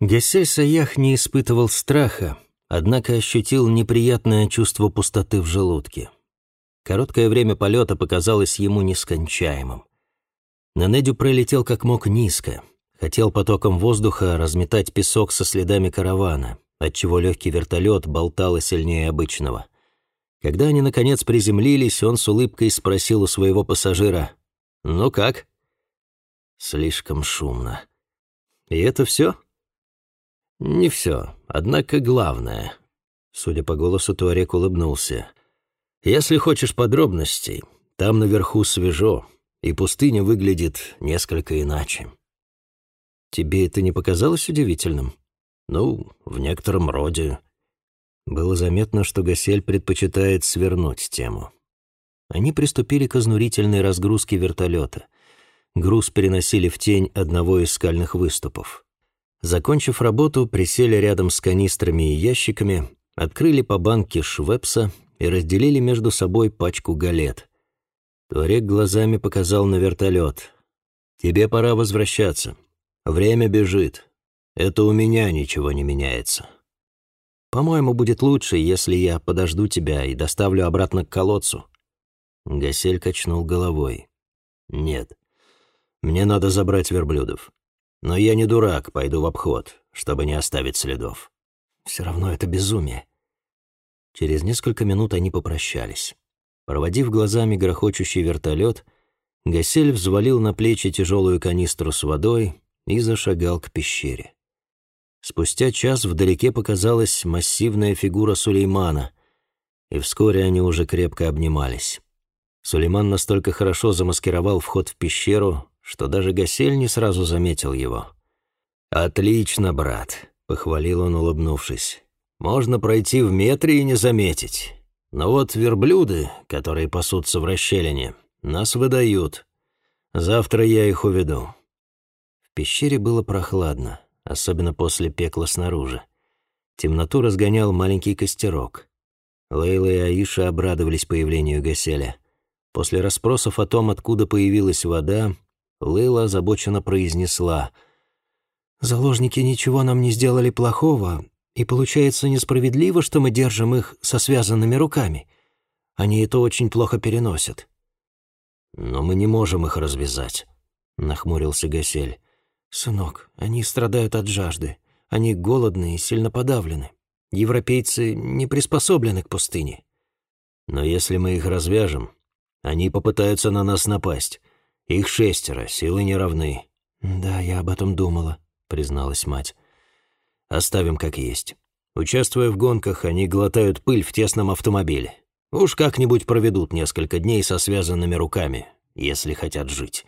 Гессель Саях не испытывал страха, однако ощутил неприятное чувство пустоты в желудке. Короткое время полета показалось ему нескончаемым. Нанедю пролетел как мог низко, хотел потоком воздуха разметать песок со следами каравана, отчего легкий вертолет болтало сильнее обычного. Когда они, наконец, приземлились, он с улыбкой спросил у своего пассажира, «Ну как?» «Слишком шумно». «И это все?» «Не все, однако главное». Судя по голосу, Туарек улыбнулся. «Если хочешь подробностей, там наверху свежо, и пустыня выглядит несколько иначе». «Тебе это не показалось удивительным?» «Ну, в некотором роде». Было заметно, что Гасель предпочитает свернуть тему. Они приступили к изнурительной разгрузке вертолета. Груз переносили в тень одного из скальных выступов. Закончив работу, присели рядом с канистрами и ящиками, открыли по банке швепса и разделили между собой пачку галет. Туарек глазами показал на вертолет. «Тебе пора возвращаться. Время бежит. Это у меня ничего не меняется. По-моему, будет лучше, если я подожду тебя и доставлю обратно к колодцу». Гасель качнул головой. «Нет. Мне надо забрать верблюдов. Но я не дурак, пойду в обход, чтобы не оставить следов. Все равно это безумие. Через несколько минут они попрощались. Проводив глазами грохочущий вертолет, Гасель взвалил на плечи тяжелую канистру с водой и зашагал к пещере. Спустя час вдалеке показалась массивная фигура Сулеймана, и вскоре они уже крепко обнимались. Сулейман настолько хорошо замаскировал вход в пещеру, что даже Гасель не сразу заметил его. «Отлично, брат», — похвалил он, улыбнувшись. «Можно пройти в метре и не заметить. Но вот верблюды, которые пасутся в расщелине, нас выдают. Завтра я их уведу». В пещере было прохладно, особенно после пекла снаружи. Темноту разгонял маленький костерок. Лейла и Аиша обрадовались появлению Гаселя. После расспросов о том, откуда появилась вода, Лейла озабоченно произнесла. «Заложники ничего нам не сделали плохого, и получается несправедливо, что мы держим их со связанными руками. Они это очень плохо переносят». «Но мы не можем их развязать», — нахмурился Гасель. «Сынок, они страдают от жажды. Они голодны и сильно подавлены. Европейцы не приспособлены к пустыне». «Но если мы их развяжем, они попытаются на нас напасть. Их шестеро, силы не равны». «Да, я об этом думала», — призналась мать. «Оставим как есть. Участвуя в гонках, они глотают пыль в тесном автомобиле. Уж как-нибудь проведут несколько дней со связанными руками, если хотят жить».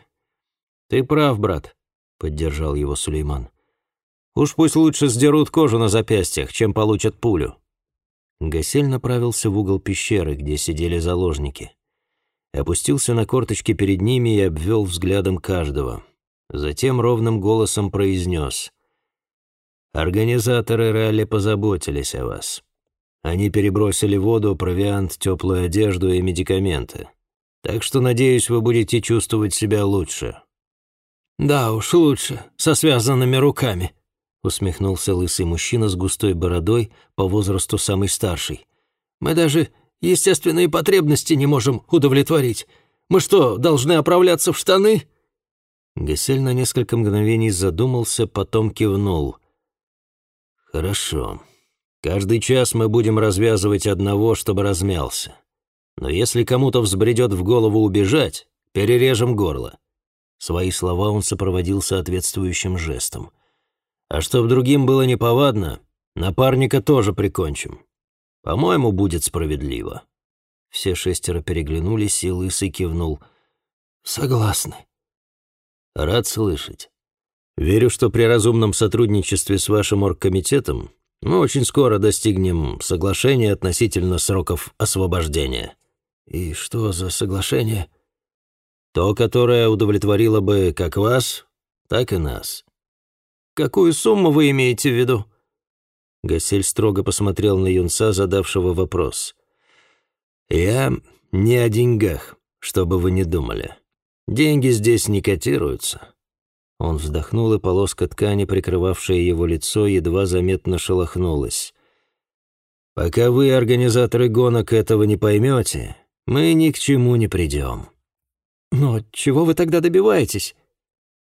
«Ты прав, брат», — поддержал его Сулейман. «Уж пусть лучше сдерут кожу на запястьях, чем получат пулю». Гасель направился в угол пещеры, где сидели заложники опустился на корточки перед ними и обвел взглядом каждого. Затем ровным голосом произнес. «Организаторы ралли позаботились о вас. Они перебросили воду, провиант, теплую одежду и медикаменты. Так что, надеюсь, вы будете чувствовать себя лучше». «Да уж, лучше, со связанными руками», — усмехнулся лысый мужчина с густой бородой, по возрасту самый старший. «Мы даже естественные потребности не можем удовлетворить. Мы что, должны оправляться в штаны?» Гесель на несколько мгновений задумался, потом кивнул. «Хорошо. Каждый час мы будем развязывать одного, чтобы размялся. Но если кому-то взбредет в голову убежать, перережем горло». Свои слова он сопроводил соответствующим жестом. «А чтоб другим было неповадно, напарника тоже прикончим. По-моему, будет справедливо». Все шестеро переглянулись, и Лысый кивнул. «Согласны». «Рад слышать. Верю, что при разумном сотрудничестве с вашим оргкомитетом мы очень скоро достигнем соглашения относительно сроков освобождения». «И что за соглашение?» «То, которое удовлетворило бы как вас, так и нас». «Какую сумму вы имеете в виду?» Гасель строго посмотрел на юнца, задавшего вопрос. «Я не о деньгах, чтобы вы не думали. Деньги здесь не котируются. Он вздохнул, и полоска ткани, прикрывавшая его лицо, едва заметно шелохнулась. «Пока вы, организаторы гонок, этого не поймете, мы ни к чему не придем». «Но чего вы тогда добиваетесь?»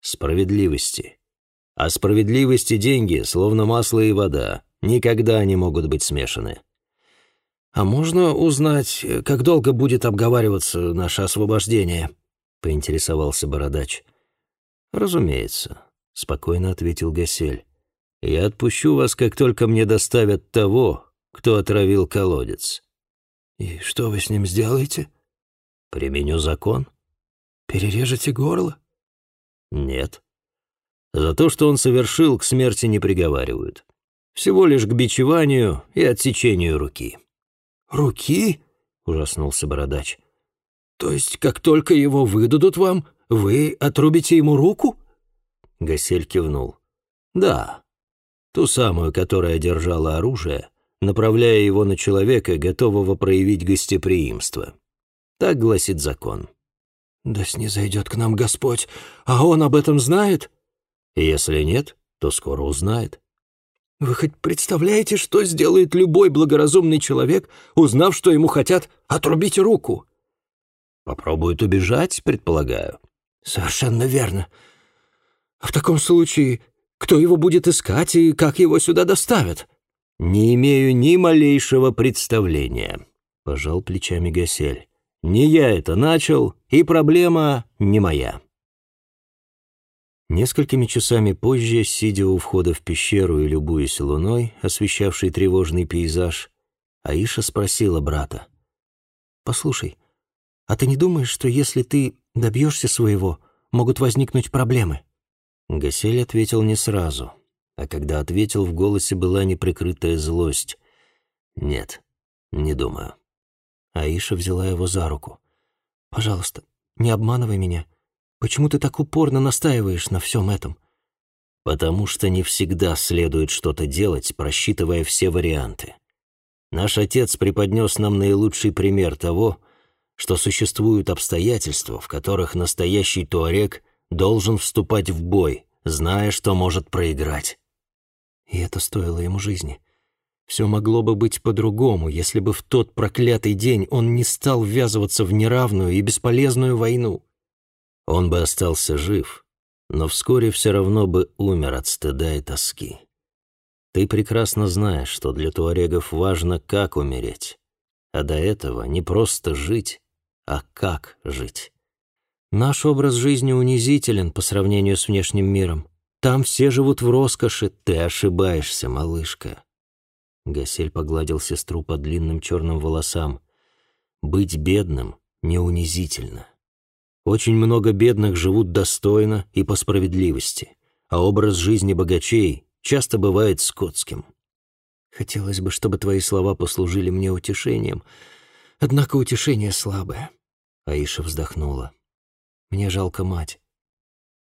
«Справедливости. А справедливости деньги, словно масло и вода, никогда не могут быть смешаны». «А можно узнать, как долго будет обговариваться наше освобождение?» — поинтересовался Бородач. «Разумеется», — спокойно ответил Гасель. «Я отпущу вас, как только мне доставят того, кто отравил колодец». «И что вы с ним сделаете?» «Применю закон». «Перережете горло?» «Нет. За то, что он совершил, к смерти не приговаривают. Всего лишь к бичеванию и отсечению руки». «Руки?» — ужаснулся Бородач. «То есть, как только его выдадут вам, вы отрубите ему руку?» Гасель кивнул. «Да, ту самую, которая держала оружие, направляя его на человека, готового проявить гостеприимство. Так гласит закон». «Да снизойдет к нам Господь, а он об этом знает?» «Если нет, то скоро узнает». «Вы хоть представляете, что сделает любой благоразумный человек, узнав, что ему хотят отрубить руку?» «Попробует убежать, предполагаю». «Совершенно верно. В таком случае, кто его будет искать и как его сюда доставят?» «Не имею ни малейшего представления», — пожал плечами Гасель. «Не я это начал, и проблема не моя». Несколькими часами позже, сидя у входа в пещеру и любуясь луной, освещавшей тревожный пейзаж, Аиша спросила брата. «Послушай, а ты не думаешь, что если ты добьешься своего, могут возникнуть проблемы?» Гасель ответил не сразу, а когда ответил, в голосе была неприкрытая злость. «Нет, не думаю». Аиша взяла его за руку. «Пожалуйста, не обманывай меня. Почему ты так упорно настаиваешь на всем этом?» «Потому что не всегда следует что-то делать, просчитывая все варианты. Наш отец преподнес нам наилучший пример того, что существуют обстоятельства, в которых настоящий туарек должен вступать в бой, зная, что может проиграть. И это стоило ему жизни. Все могло бы быть по-другому, если бы в тот проклятый день он не стал ввязываться в неравную и бесполезную войну. Он бы остался жив, но вскоре все равно бы умер от стыда и тоски. Ты прекрасно знаешь, что для туарегов важно, как умереть, а до этого не просто жить, а как жить. Наш образ жизни унизителен по сравнению с внешним миром. Там все живут в роскоши. Ты ошибаешься, малышка. Гасель погладил сестру по длинным черным волосам. Быть бедным не унизительно. Очень много бедных живут достойно и по справедливости, а образ жизни богачей часто бывает скотским. Хотелось бы, чтобы твои слова послужили мне утешением, однако утешение слабое. Аиша вздохнула. Мне жалко мать.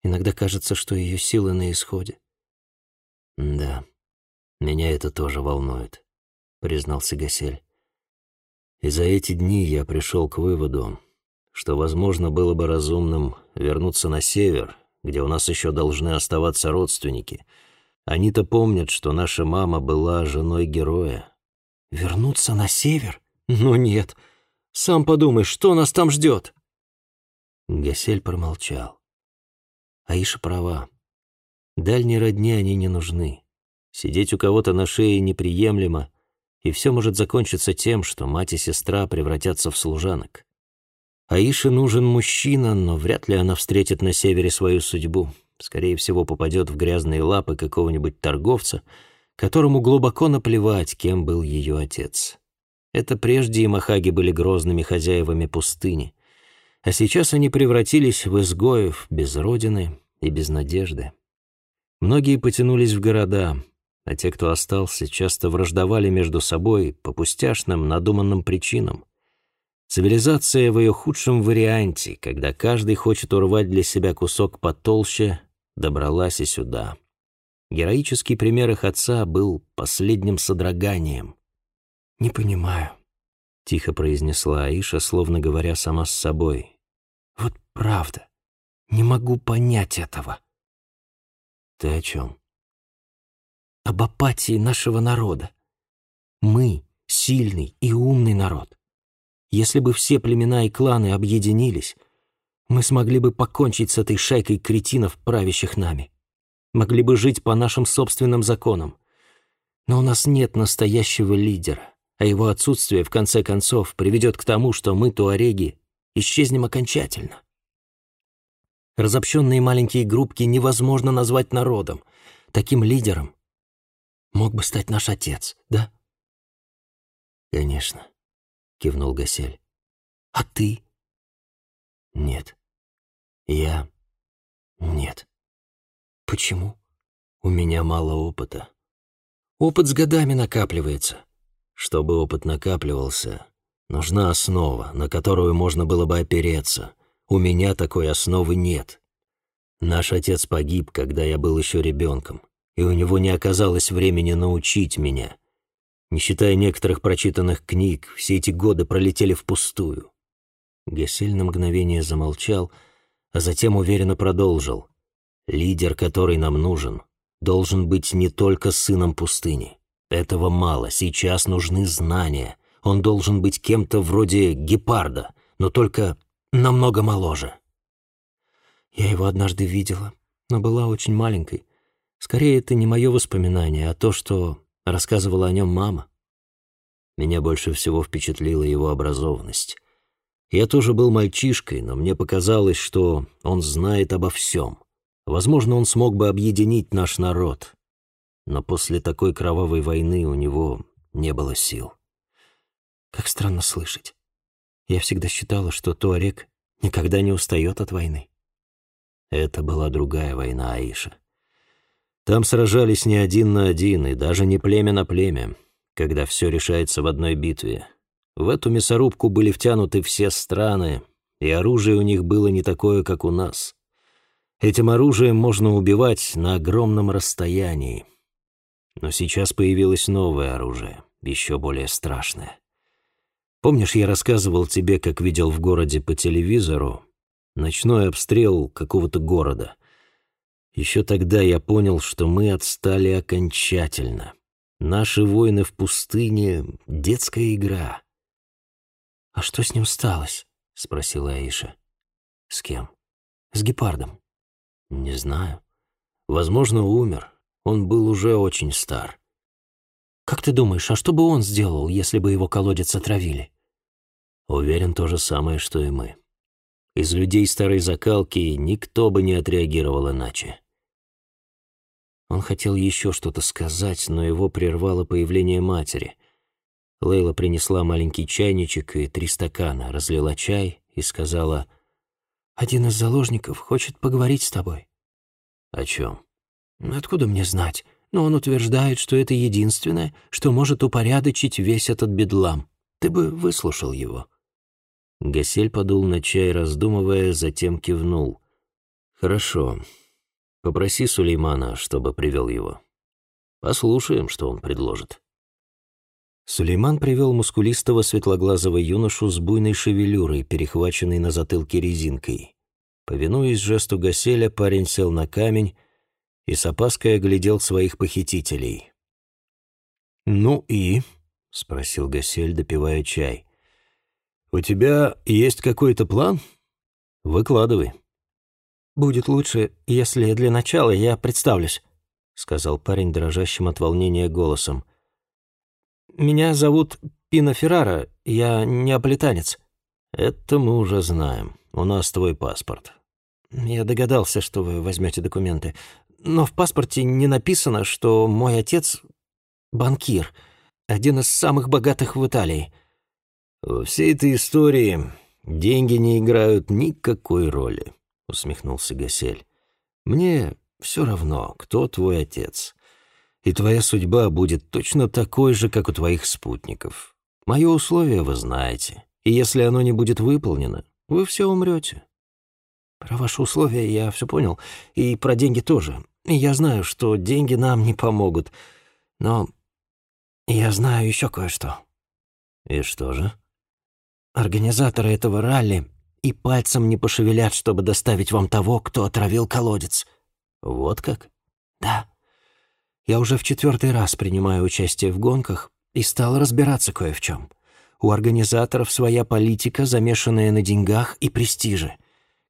Иногда кажется, что ее силы на исходе. Да, меня это тоже волнует, признался Гасель. И за эти дни я пришел к выводу, что, возможно, было бы разумным вернуться на север, где у нас еще должны оставаться родственники. Они-то помнят, что наша мама была женой героя. Вернуться на север? Ну нет. Сам подумай, что нас там ждет? Гасель промолчал. Аиша права. Дальние родни они не нужны. Сидеть у кого-то на шее неприемлемо, и все может закончиться тем, что мать и сестра превратятся в служанок. Аише нужен мужчина, но вряд ли она встретит на севере свою судьбу. Скорее всего, попадет в грязные лапы какого-нибудь торговца, которому глубоко наплевать, кем был ее отец. Это прежде и махаги были грозными хозяевами пустыни а сейчас они превратились в изгоев без родины и без надежды. Многие потянулись в города, а те, кто остался, часто враждовали между собой по пустяшным, надуманным причинам. Цивилизация в ее худшем варианте, когда каждый хочет урвать для себя кусок потолще, добралась и сюда. Героический пример их отца был последним содроганием. «Не понимаю», — тихо произнесла Аиша, словно говоря сама с собой. Вот правда. Не могу понять этого. Ты о чем? Об апатии нашего народа. Мы — сильный и умный народ. Если бы все племена и кланы объединились, мы смогли бы покончить с этой шайкой кретинов, правящих нами. Могли бы жить по нашим собственным законам. Но у нас нет настоящего лидера, а его отсутствие, в конце концов, приведет к тому, что мы, туареги, исчезнем окончательно. Разобщенные маленькие группки невозможно назвать народом. Таким лидером мог бы стать наш отец, да? «Конечно», — кивнул Гасель. «А ты?» «Нет. Я... Нет». «Почему?» «У меня мало опыта». «Опыт с годами накапливается». «Чтобы опыт накапливался, нужна основа, на которую можно было бы опереться. У меня такой основы нет. Наш отец погиб, когда я был еще ребенком, и у него не оказалось времени научить меня». Не считая некоторых прочитанных книг, все эти годы пролетели впустую. Гасель на мгновение замолчал, а затем уверенно продолжил. «Лидер, который нам нужен, должен быть не только сыном пустыни. Этого мало, сейчас нужны знания. Он должен быть кем-то вроде гепарда, но только намного моложе». Я его однажды видела, но была очень маленькой. Скорее, это не мое воспоминание, а то, что рассказывала о нем мама. Меня больше всего впечатлила его образованность. Я тоже был мальчишкой, но мне показалось, что он знает обо всем. Возможно, он смог бы объединить наш народ. Но после такой кровавой войны у него не было сил. Как странно слышать. Я всегда считала, что Туарек никогда не устает от войны. Это была другая война, Аиша. Там сражались не один на один и даже не племя на племя, когда все решается в одной битве. В эту мясорубку были втянуты все страны, и оружие у них было не такое, как у нас. Этим оружием можно убивать на огромном расстоянии. Но сейчас появилось новое оружие, еще более страшное. Помнишь, я рассказывал тебе, как видел в городе по телевизору ночной обстрел какого-то города — еще тогда я понял, что мы отстали окончательно. Наши войны в пустыне — детская игра. «А что с ним сталось?» — спросила Аиша. «С кем?» «С гепардом». «Не знаю. Возможно, умер. Он был уже очень стар». «Как ты думаешь, а что бы он сделал, если бы его колодец отравили?» «Уверен, то же самое, что и мы. Из людей старой закалки никто бы не отреагировал иначе. Он хотел еще что-то сказать, но его прервало появление матери. Лейла принесла маленький чайничек и три стакана, разлила чай и сказала, «Один из заложников хочет поговорить с тобой». «О чем?» «Откуда мне знать? Но он утверждает, что это единственное, что может упорядочить весь этот бедлам. Ты бы выслушал его». Гасель подул на чай, раздумывая, затем кивнул. «Хорошо. Попроси Сулеймана, чтобы привел его. Послушаем, что он предложит». Сулейман привел мускулистого светлоглазого юношу с буйной шевелюрой, перехваченной на затылке резинкой. Повинуясь жесту Гаселя, парень сел на камень и с опаской оглядел своих похитителей. «Ну и?» — спросил Гасель, допивая чай. «У тебя есть какой-то план? Выкладывай». «Будет лучше, если для начала я представлюсь», — сказал парень дрожащим от волнения голосом. «Меня зовут Пино Феррара, я неаполитанец». «Это мы уже знаем. У нас твой паспорт». «Я догадался, что вы возьмете документы. Но в паспорте не написано, что мой отец — банкир, один из самых богатых в Италии». «Во всей этой истории деньги не играют никакой роли», — усмехнулся Гасель. «Мне все равно, кто твой отец. И твоя судьба будет точно такой же, как у твоих спутников. Мое условие вы знаете, и если оно не будет выполнено, вы все умрете». «Про ваши условия я все понял, и про деньги тоже. Я знаю, что деньги нам не помогут, но я знаю еще кое-что». «И что же?» Организаторы этого ралли и пальцем не пошевелят, чтобы доставить вам того, кто отравил колодец». «Вот как?» Да. Я уже в четвертый раз принимаю участие в гонках и стал разбираться кое в чем. У организаторов своя политика, замешанная на деньгах и престиже.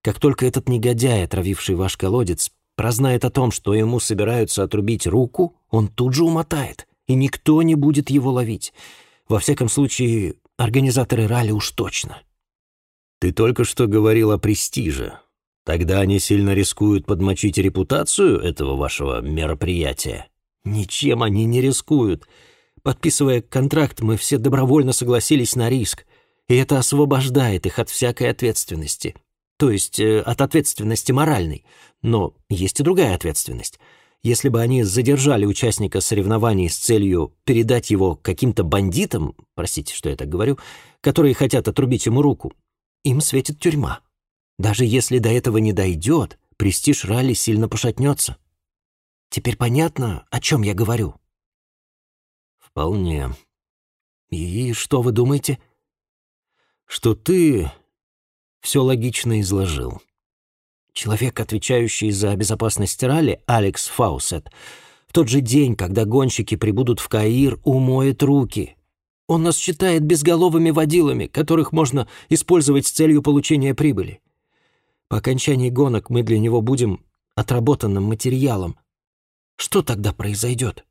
Как только этот негодяй, отравивший ваш колодец, прознает о том, что ему собираются отрубить руку, он тут же умотает, и никто не будет его ловить. Во всяком случае, организаторы ралли уж точно. Ты только что говорил о престиже. Тогда они сильно рискуют подмочить репутацию этого вашего мероприятия. Ничем они не рискуют. Подписывая контракт, мы все добровольно согласились на риск, и это освобождает их от всякой ответственности. То есть э, от ответственности моральной. Но есть и другая ответственность. Если бы они задержали участника соревнований с целью передать его каким-то бандитам, простите, что я так говорю, которые хотят отрубить ему руку, им светит тюрьма. Даже если до этого не дойдет, престиж ралли сильно пошатнется. Теперь понятно, о чем я говорю? «Вполне». «И что вы думаете?» «Что ты все логично изложил». Человек, отвечающий за безопасность ралли, Алекс Фаусет, в тот же день, когда гонщики прибудут в Каир, умоет руки. Он нас считает безголовыми водилами, которых можно использовать с целью получения прибыли. По окончании гонок мы для него будем отработанным материалом. Что тогда произойдет?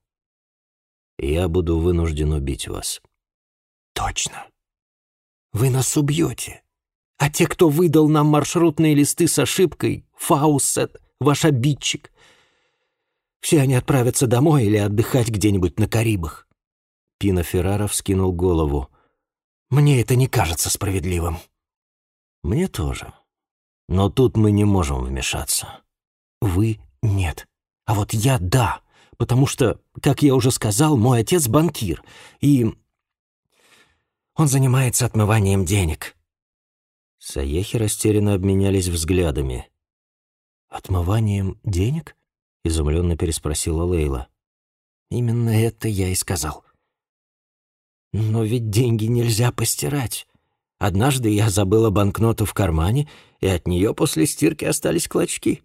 я буду вынужден убить вас». «Точно. Вы нас убьете. А те, кто выдал нам маршрутные листы с ошибкой, Фаусет, ваш обидчик, все они отправятся домой или отдыхать где-нибудь на Карибах». Пино Феррара вскинул голову. «Мне это не кажется справедливым». «Мне тоже. Но тут мы не можем вмешаться». «Вы — нет. А вот я — да потому что, как я уже сказал, мой отец банкир, и он занимается отмыванием денег». Саехи растерянно обменялись взглядами. «Отмыванием денег?» — изумленно переспросила Лейла. «Именно это я и сказал. Но ведь деньги нельзя постирать. Однажды я забыла банкноту в кармане, и от нее после стирки остались клочки.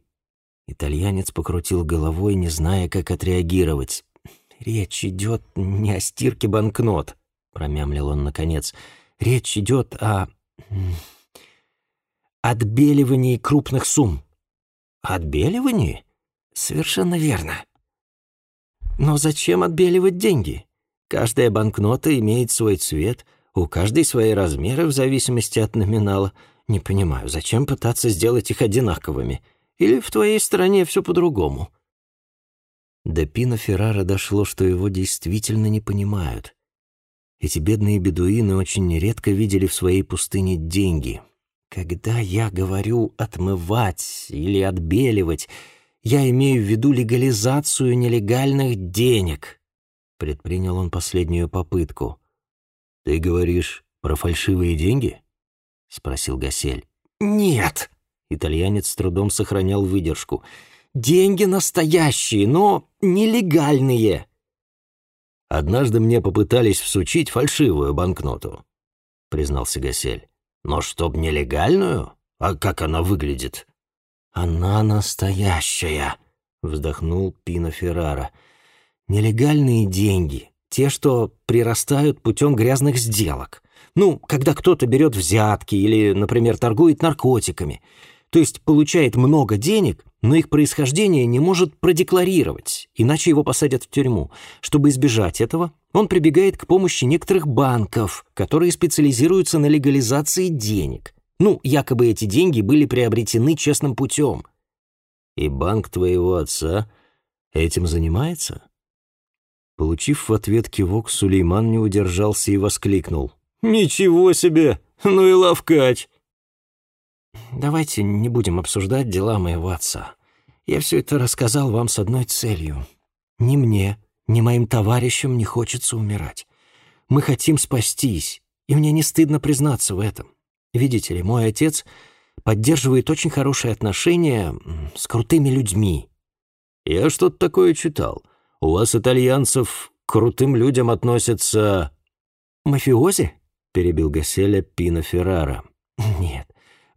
Итальянец покрутил головой, не зная, как отреагировать. «Речь идет не о стирке банкнот», — промямлил он наконец. «Речь идет о... отбеливании крупных сумм». «Отбеливании?» «Совершенно верно». «Но зачем отбеливать деньги? Каждая банкнота имеет свой цвет, у каждой свои размеры в зависимости от номинала. Не понимаю, зачем пытаться сделать их одинаковыми?» Или в твоей стране все по-другому?» До Пино Феррара дошло, что его действительно не понимают. Эти бедные бедуины очень нередко видели в своей пустыне деньги. «Когда я говорю «отмывать» или «отбеливать», я имею в виду легализацию нелегальных денег», — предпринял он последнюю попытку. «Ты говоришь про фальшивые деньги?» — спросил Гасель. «Нет», Итальянец с трудом сохранял выдержку. «Деньги настоящие, но нелегальные». «Однажды мне попытались всучить фальшивую банкноту», — признался Гасель. «Но чтоб нелегальную? А как она выглядит?» «Она настоящая», — вздохнул Пино Феррара. «Нелегальные деньги, те, что прирастают путем грязных сделок. Ну, когда кто-то берет взятки или, например, торгует наркотиками то есть получает много денег, но их происхождение не может продекларировать, иначе его посадят в тюрьму. Чтобы избежать этого, он прибегает к помощи некоторых банков, которые специализируются на легализации денег. Ну, якобы эти деньги были приобретены честным путем. И банк твоего отца этим занимается? Получив в ответ кивок, Сулейман не удержался и воскликнул. «Ничего себе! Ну и ловкач!» Давайте не будем обсуждать дела моего отца. Я все это рассказал вам с одной целью. Ни мне, ни моим товарищам не хочется умирать. Мы хотим спастись, и мне не стыдно признаться в этом. Видите ли, мой отец поддерживает очень хорошие отношения с крутыми людьми. Я что-то такое читал. У вас, итальянцев, к крутым людям относятся... «Мафиози?» — перебил Гаселя Пино Феррара. «Нет,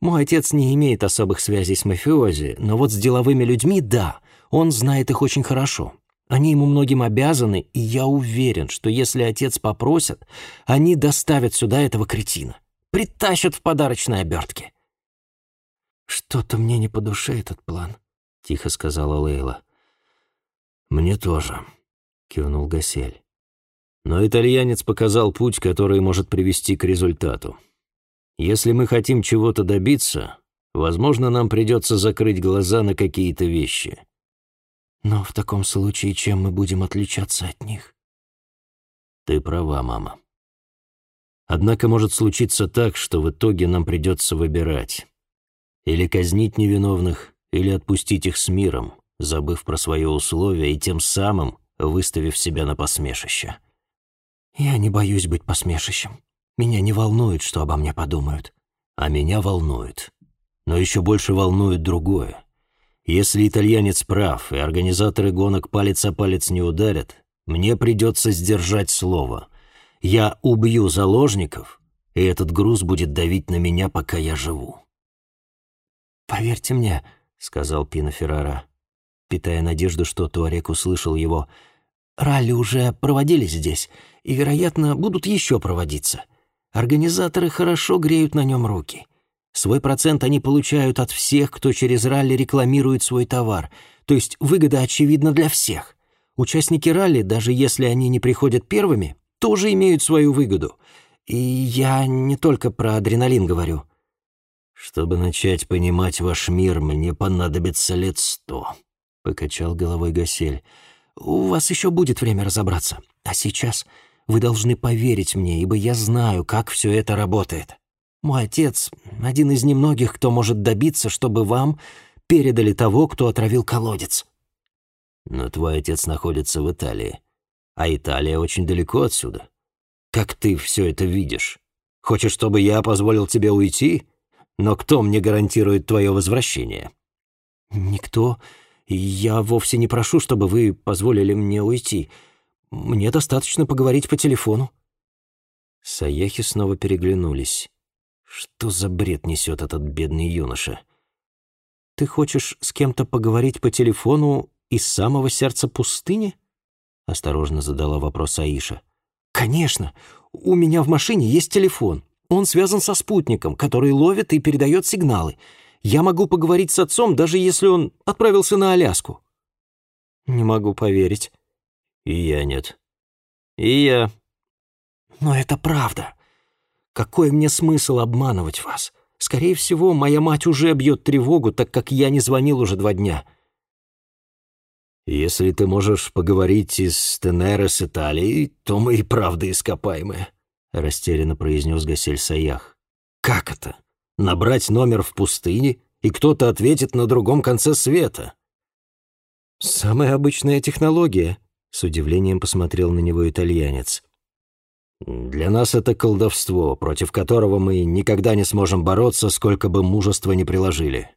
мой отец не имеет особых связей с мафиози, но вот с деловыми людьми — да. Он знает их очень хорошо. Они ему многим обязаны, и я уверен, что если отец попросит, они доставят сюда этого кретина. Притащат в подарочной обертке. «Что-то мне не по душе этот план», — тихо сказала Лейла. «Мне тоже», — кивнул Гасель. Но итальянец показал путь, который может привести к результату. Если мы хотим чего-то добиться, возможно, нам придется закрыть глаза на какие-то вещи. Но в таком случае чем мы будем отличаться от них? Ты права, мама. Однако может случиться так, что в итоге нам придется выбирать. Или казнить невиновных, или отпустить их с миром, забыв про свое условие и тем самым выставив себя на посмешище. Я не боюсь быть посмешищем. Меня не волнует, что обо мне подумают. А меня волнует. Но еще больше волнует другое. Если итальянец прав, и организаторы гонок палец о палец не ударят, мне придется сдержать слово. Я убью заложников, и этот груз будет давить на меня, пока я живу. «Поверьте мне», — сказал Пино Феррара, питая надежду, что Туарек услышал его, «ралли уже проводились здесь, и, вероятно, будут еще проводиться. Организаторы хорошо греют на нем руки». Свой процент они получают от всех, кто через ралли рекламирует свой товар. То есть выгода очевидна для всех. Участники ралли, даже если они не приходят первыми, тоже имеют свою выгоду. И я не только про адреналин говорю. «Чтобы начать понимать ваш мир, мне понадобится лет сто», — покачал головой Гасель. «У вас еще будет время разобраться. А сейчас вы должны поверить мне, ибо я знаю, как все это работает». Мой отец — один из немногих, кто может добиться, чтобы вам передали того, кто отравил колодец». «Но твой отец находится в Италии, а Италия очень далеко отсюда. Как ты все это видишь? Хочешь, чтобы я позволил тебе уйти? Но кто мне гарантирует твое возвращение?» «Никто. Я вовсе не прошу, чтобы вы позволили мне уйти. Мне достаточно поговорить по телефону». Саяхи снова переглянулись. Что за бред несет этот бедный юноша? Ты хочешь с кем-то поговорить по телефону из самого сердца пустыни? Осторожно задала вопрос Аиша. Конечно. У меня в машине есть телефон. Он связан со спутником, который ловит и передает сигналы. Я могу поговорить с отцом, даже если он отправился на Аляску. Не могу поверить. И я нет. И я. Но это правда. Какой мне смысл обманывать вас? Скорее всего, моя мать уже бьет тревогу, так как я не звонил уже два дня. Если ты можешь поговорить из Тенера с Италией, то мы и правда ископаемые, растерянно произнес Гасель Саях. Как это? Набрать номер в пустыне, и кто-то ответит на другом конце света? Самая обычная технология, с удивлением посмотрел на него итальянец. Для нас это колдовство, против которого мы никогда не сможем бороться, сколько бы мужества ни приложили.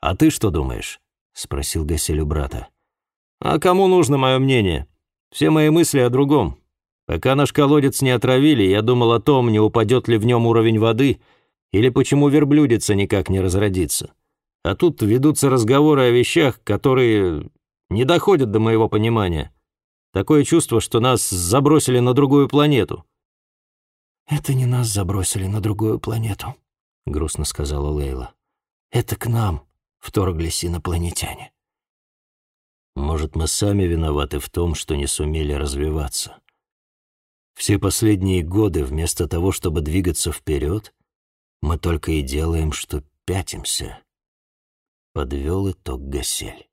А ты что думаешь?» — спросил Гасель у брата. «А кому нужно мое мнение? Все мои мысли о другом. Пока наш колодец не отравили, я думал о том, не упадет ли в нем уровень воды, или почему верблюдица никак не разродится. А тут ведутся разговоры о вещах, которые не доходят до моего понимания. Такое чувство, что нас забросили на другую планету. «Это не нас забросили на другую планету», — грустно сказала Лейла. «Это к нам вторглись инопланетяне». «Может, мы сами виноваты в том, что не сумели развиваться. Все последние годы, вместо того, чтобы двигаться вперед, мы только и делаем, что пятимся», — подвел итог Гасель.